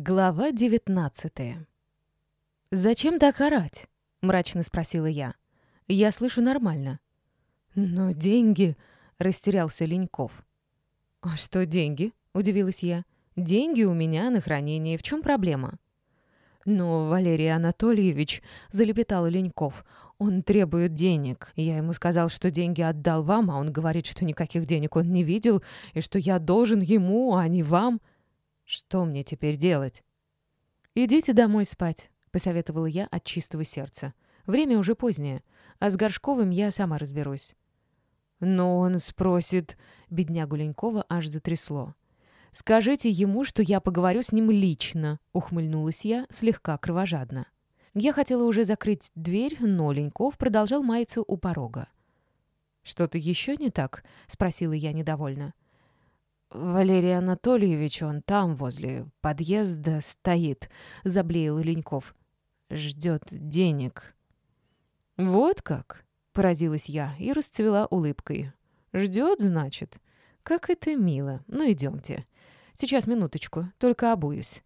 Глава девятнадцатая. «Зачем так орать?» — мрачно спросила я. «Я слышу нормально». «Но деньги...» — растерялся Леньков. «А что деньги?» — удивилась я. «Деньги у меня на хранение. В чем проблема?» «Но, Валерий Анатольевич...» — залепетал Леньков. «Он требует денег. Я ему сказал, что деньги отдал вам, а он говорит, что никаких денег он не видел, и что я должен ему, а не вам...» Что мне теперь делать? «Идите домой спать», — посоветовала я от чистого сердца. «Время уже позднее, а с Горшковым я сама разберусь». «Но он спросит...» — беднягу Ленькова аж затрясло. «Скажите ему, что я поговорю с ним лично», — ухмыльнулась я слегка кровожадно. Я хотела уже закрыть дверь, но Леньков продолжал маяться у порога. «Что-то еще не так?» — спросила я недовольно. «Валерий Анатольевич, он там, возле подъезда, стоит», — заблеял Леньков. «Ждет денег». «Вот как?» — поразилась я и расцвела улыбкой. «Ждет, значит? Как это мило. Ну, идемте. Сейчас, минуточку, только обуюсь».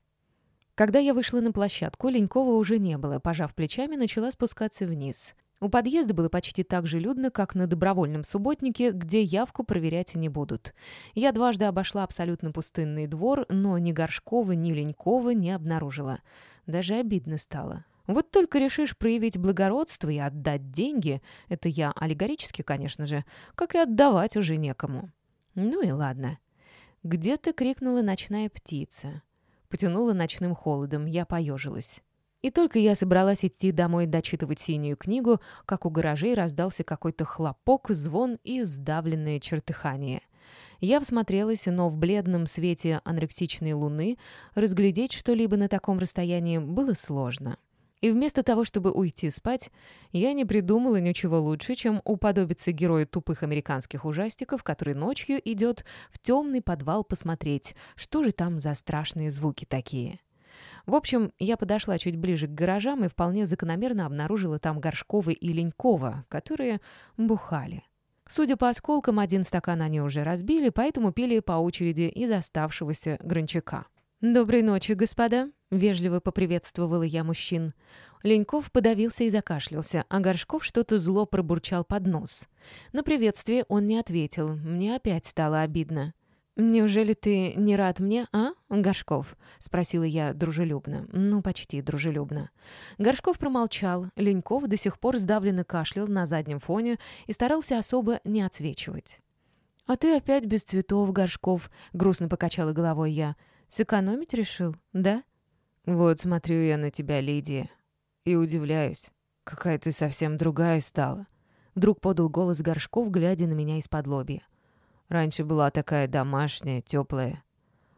Когда я вышла на площадку, Ленькова уже не было. Пожав плечами, начала спускаться вниз. У подъезда было почти так же людно, как на добровольном субботнике, где явку проверять не будут. Я дважды обошла абсолютно пустынный двор, но ни Горшкова, ни Ленькова не обнаружила. Даже обидно стало. Вот только решишь проявить благородство и отдать деньги, это я аллегорически, конечно же, как и отдавать уже некому. Ну и ладно. Где-то крикнула ночная птица. Потянула ночным холодом, я поежилась. И только я собралась идти домой дочитывать синюю книгу, как у гаражей раздался какой-то хлопок, звон и сдавленное чертыхание. Я всмотрелась, но в бледном свете анорексичной луны разглядеть что-либо на таком расстоянии было сложно. И вместо того, чтобы уйти спать, я не придумала ничего лучше, чем уподобиться герою тупых американских ужастиков, который ночью идет в темный подвал посмотреть, что же там за страшные звуки такие. В общем, я подошла чуть ближе к гаражам и вполне закономерно обнаружила там Горшкова и Ленькова, которые бухали. Судя по осколкам, один стакан они уже разбили, поэтому пили по очереди из оставшегося гранчака. «Доброй ночи, господа!» — вежливо поприветствовала я мужчин. Леньков подавился и закашлялся, а Горшков что-то зло пробурчал под нос. На приветствие он не ответил. Мне опять стало обидно. «Неужели ты не рад мне, а, Горшков?» — спросила я дружелюбно. Ну, почти дружелюбно. Горшков промолчал. Леньков до сих пор сдавленно кашлял на заднем фоне и старался особо не отсвечивать. «А ты опять без цветов, Горшков», — грустно покачала головой я. «Сэкономить решил, да?» «Вот смотрю я на тебя, Лидия, и удивляюсь. Какая ты совсем другая стала». Вдруг подал голос Горшков, глядя на меня из-под лобья. Раньше была такая домашняя, теплая.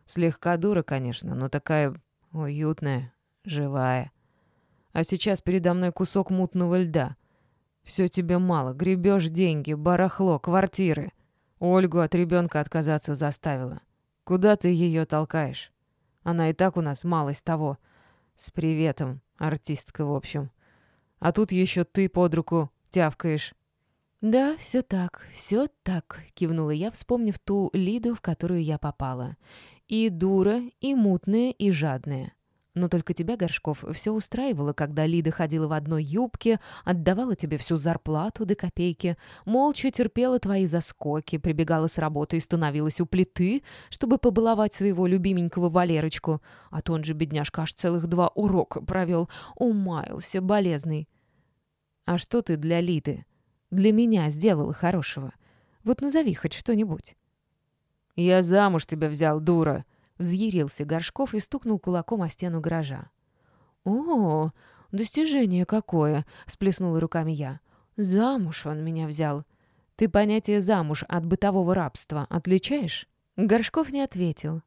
Слегка дура, конечно, но такая уютная, живая. А сейчас передо мной кусок мутного льда. Все тебе мало. Гребешь деньги, барахло, квартиры. Ольгу от ребенка отказаться заставила. Куда ты ее толкаешь? Она и так у нас малость того. С приветом, артистка в общем. А тут еще ты под руку тявкаешь. «Да, все так, все так», — кивнула я, вспомнив ту Лиду, в которую я попала. «И дура, и мутная, и жадная». Но только тебя, Горшков, все устраивало, когда Лида ходила в одной юбке, отдавала тебе всю зарплату до копейки, молча терпела твои заскоки, прибегала с работы и становилась у плиты, чтобы побаловать своего любименького Валерочку. А то он же, бедняжка, аж целых два урока провел, умаялся, болезный. «А что ты для Лиды?» Для меня сделала хорошего? Вот назови хоть что-нибудь». «Я замуж тебя взял, дура!» — взъярился Горшков и стукнул кулаком о стену гаража. «О, достижение какое!» — сплеснула руками я. «Замуж он меня взял. Ты понятие «замуж» от бытового рабства отличаешь?» Горшков не ответил.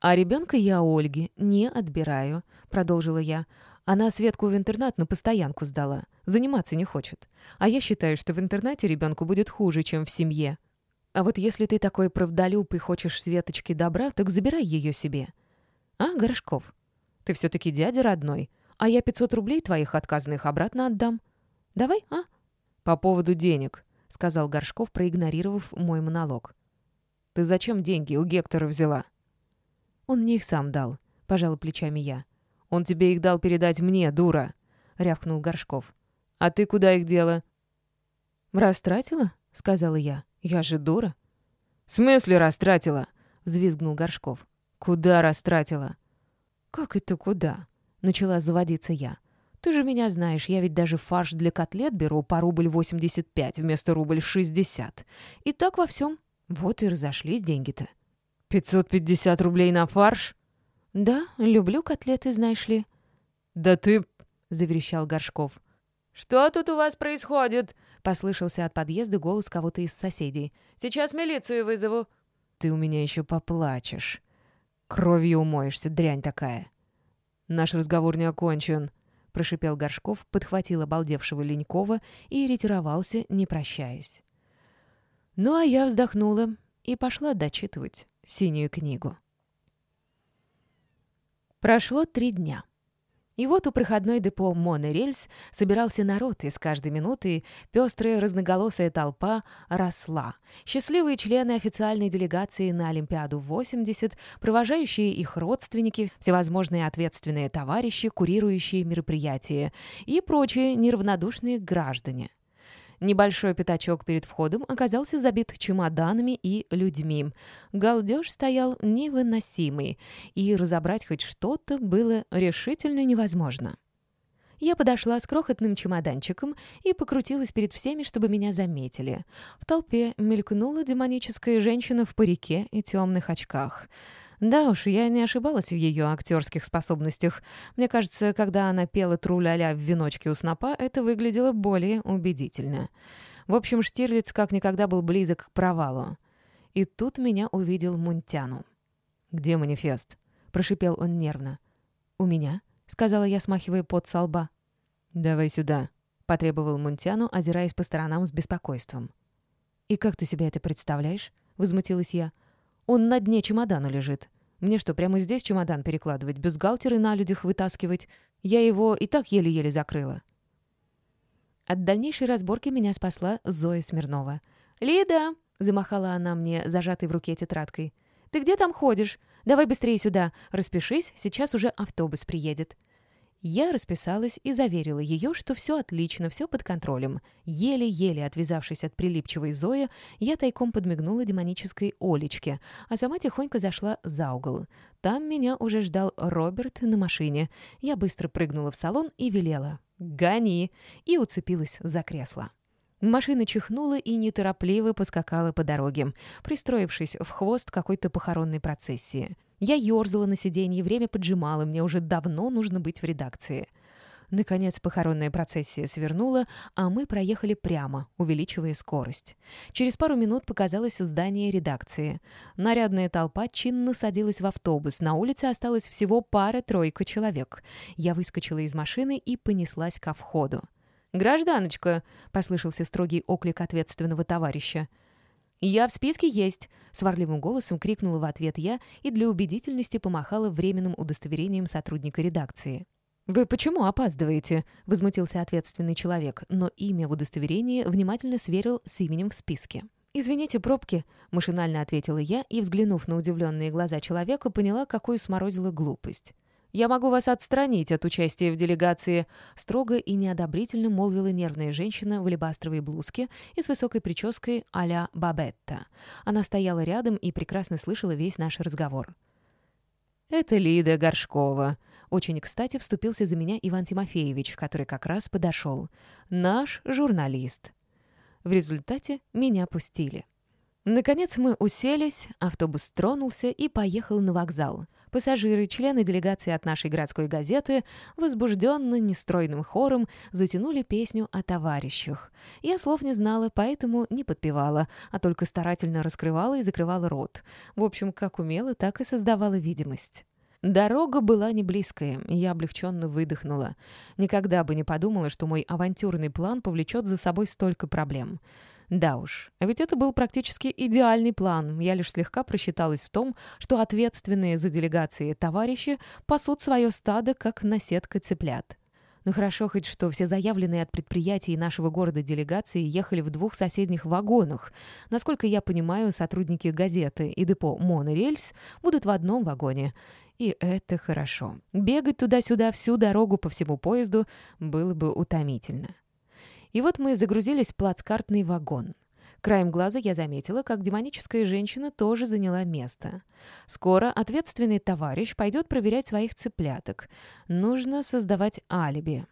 «А ребенка я Ольге не отбираю», — продолжила я. Она Светку в интернат на постоянку сдала. Заниматься не хочет. А я считаю, что в интернате ребенку будет хуже, чем в семье. А вот если ты такой правдолюб и хочешь Светочке добра, так забирай ее себе. А, Горшков, ты все-таки дядя родной, а я 500 рублей твоих отказанных обратно отдам. Давай, а? По поводу денег, сказал Горшков, проигнорировав мой монолог. Ты зачем деньги у Гектора взяла? Он мне их сам дал. — пожала плечами я. «Он тебе их дал передать мне, дура!» — рявкнул Горшков. «А ты куда их дела?» «Растратила?» — сказала я. «Я же дура». «В смысле растратила?» — взвизгнул Горшков. «Куда растратила?» «Как это куда?» — начала заводиться я. «Ты же меня знаешь, я ведь даже фарш для котлет беру по рубль восемьдесят пять вместо рубль шестьдесят. И так во всем. Вот и разошлись деньги-то». «Пятьсот пятьдесят рублей на фарш?» «Да, люблю котлеты, знаешь ли». «Да ты...» — заверещал Горшков. «Что тут у вас происходит?» — послышался от подъезда голос кого-то из соседей. «Сейчас милицию вызову». «Ты у меня еще поплачешь. Кровью умоешься, дрянь такая». «Наш разговор не окончен», — прошипел Горшков, подхватил обалдевшего Ленькова и ретировался, не прощаясь. Ну а я вздохнула и пошла дочитывать синюю книгу. Прошло три дня. И вот у проходной депо «Монорельс» собирался народ, и с каждой минуты пестрая разноголосая толпа росла. Счастливые члены официальной делегации на Олимпиаду-80, провожающие их родственники, всевозможные ответственные товарищи, курирующие мероприятия и прочие неравнодушные граждане. Небольшой пятачок перед входом оказался забит чемоданами и людьми. Галдеж стоял невыносимый, и разобрать хоть что-то было решительно невозможно. Я подошла с крохотным чемоданчиком и покрутилась перед всеми, чтобы меня заметили. В толпе мелькнула демоническая женщина в парике и темных очках — да уж, я не ошибалась в ее актерских способностях. Мне кажется, когда она пела тру-ля-ля в веночке у снопа, это выглядело более убедительно. В общем, Штирлиц как никогда был близок к провалу. И тут меня увидел Мунтяну. «Где манифест?» — прошипел он нервно. «У меня?» — сказала я, смахивая пот со лба. «Давай сюда», — потребовал Мунтяну, озираясь по сторонам с беспокойством. «И как ты себе это представляешь?» — возмутилась я. Он на дне чемодана лежит. Мне что, прямо здесь чемодан перекладывать, бюстгальтеры на людях вытаскивать? Я его и так еле-еле закрыла. От дальнейшей разборки меня спасла Зоя Смирнова. «Лида!» — замахала она мне, зажатой в руке тетрадкой. «Ты где там ходишь? Давай быстрее сюда. Распишись, сейчас уже автобус приедет». Я расписалась и заверила ее, что все отлично, все под контролем. Еле-еле отвязавшись от прилипчивой Зои, я тайком подмигнула демонической Олечке, а сама тихонько зашла за угол. Там меня уже ждал Роберт на машине. Я быстро прыгнула в салон и велела «Гони!» и уцепилась за кресло. Машина чихнула и неторопливо поскакала по дороге, пристроившись в хвост какой-то похоронной процессии. Я ерзала на сиденье, время поджимало, мне уже давно нужно быть в редакции. Наконец похоронная процессия свернула, а мы проехали прямо, увеличивая скорость. Через пару минут показалось здание редакции. Нарядная толпа чинно садилась в автобус. На улице осталось всего пара-тройка человек. Я выскочила из машины и понеслась ко входу. «Гражданочка!» — послышался строгий оклик ответственного товарища. «Я в списке есть!» — сварливым голосом крикнула в ответ я и для убедительности помахала временным удостоверением сотрудника редакции. «Вы почему опаздываете?» — возмутился ответственный человек, но имя в удостоверении внимательно сверил с именем в списке. «Извините, пробки», — машинально ответила я и, взглянув на удивленные глаза человека, поняла, какую сморозила глупость. «Я могу вас отстранить от участия в делегации», — строго и неодобрительно молвила нервная женщина в алебастровой блузке и с высокой прической а-ля Бабетта. Она стояла рядом и прекрасно слышала весь наш разговор. «Это Лида Горшкова», — очень кстати вступился за меня Иван Тимофеевич, который как раз подошел. «Наш журналист». В результате меня пустили. Наконец мы уселись, автобус тронулся и поехал на вокзал. Пассажиры, члены делегации от нашей городской газеты, возбужденно, нестройным хором затянули песню о товарищах. Я слов не знала, поэтому не подпевала, а только старательно раскрывала и закрывала рот. В общем, как умела, так и создавала видимость. Дорога была не близкая, я облегченно выдохнула. Никогда бы не подумала, что мой авантюрный план повлечет за собой столько проблем. Да уж, а ведь это был практически идеальный план. Я лишь слегка просчиталась в том, что ответственные за делегации товарищи пасут свое стадо, как наседка цыплят. Ну хорошо хоть что все заявленные от предприятий нашего города делегации ехали в двух соседних вагонах. Насколько я понимаю, сотрудники газеты и депо «Монорельс» будут в одном вагоне. И это хорошо. Бегать туда-сюда всю дорогу по всему поезду было бы утомительно. И вот мы загрузились в плацкартный вагон. Краем глаза я заметила, как демоническая женщина тоже заняла место. Скоро ответственный товарищ пойдет проверять своих цыпляток. Нужно создавать алиби.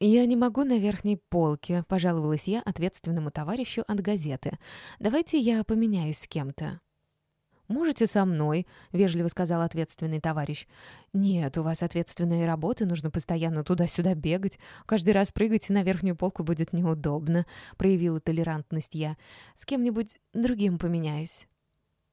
«Я не могу на верхней полке», — пожаловалась я ответственному товарищу от газеты. «Давайте я поменяюсь с кем-то». «Можете со мной», — вежливо сказал ответственный товарищ. «Нет, у вас ответственные работы, нужно постоянно туда-сюда бегать. Каждый раз прыгать на верхнюю полку будет неудобно», — проявила толерантность я. «С кем-нибудь другим поменяюсь».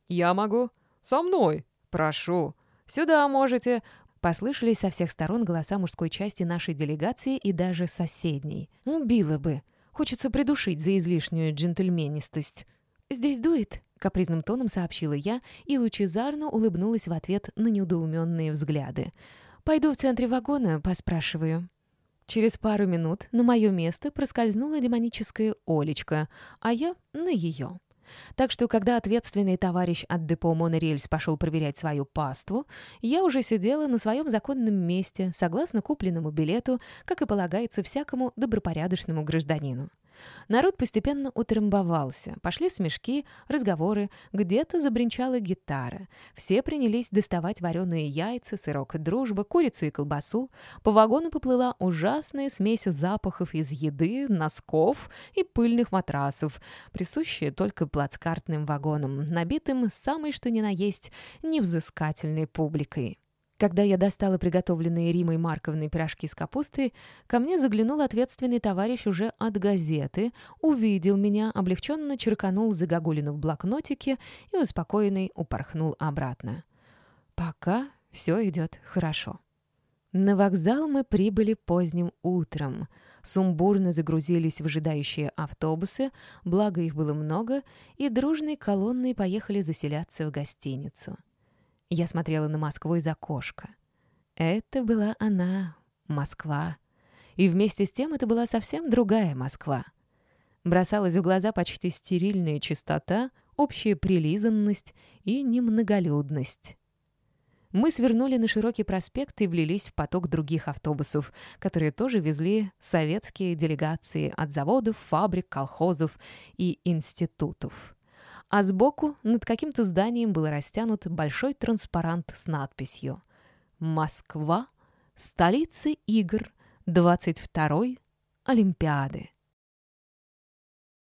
«Я могу. Со мной. Прошу. Сюда можете». Послышались со всех сторон голоса мужской части нашей делегации и даже соседней. «Убила бы. Хочется придушить за излишнюю джентльменистость». «Здесь дует?» — капризным тоном сообщила я и лучезарно улыбнулась в ответ на неудоуменные взгляды. «Пойду в центре вагона, поспрашиваю». Через пару минут на мое место проскользнула демоническая Олечка, а я — на ее. Так что, когда ответственный товарищ от депо «Монорельс» пошел проверять свою паству, я уже сидела на своем законном месте, согласно купленному билету, как и полагается всякому добропорядочному гражданину. Народ постепенно утрамбовался. Пошли смешки, разговоры, где-то забринчала гитара. Все принялись доставать вареные яйца, сырок дружба, курицу и колбасу. По вагону поплыла ужасная смесь запахов из еды, носков и пыльных матрасов, присущая только плацкартным вагонам, набитым самой что ни на есть невзыскательной публикой. Когда я достала приготовленные Римой Марковной пирожки с капустой, ко мне заглянул ответственный товарищ уже от газеты, увидел меня, облегченно черканул загогулину в блокнотике и успокоенный упорхнул обратно. Пока все идет хорошо. На вокзал мы прибыли поздним утром. Сумбурно загрузились в ожидающие автобусы, благо их было много, и дружной колонной поехали заселяться в гостиницу. Я смотрела на Москву из окошка. Это была она, Москва. И вместе с тем это была совсем другая Москва. Бросалась в глаза почти стерильная чистота, общая прилизанность и немноголюдность. Мы свернули на широкий проспект и влились в поток других автобусов, которые тоже везли советские делегации от заводов, фабрик, колхозов и институтов а сбоку над каким-то зданием был растянут большой транспарант с надписью «Москва. Столица игр 22-й Олимпиады».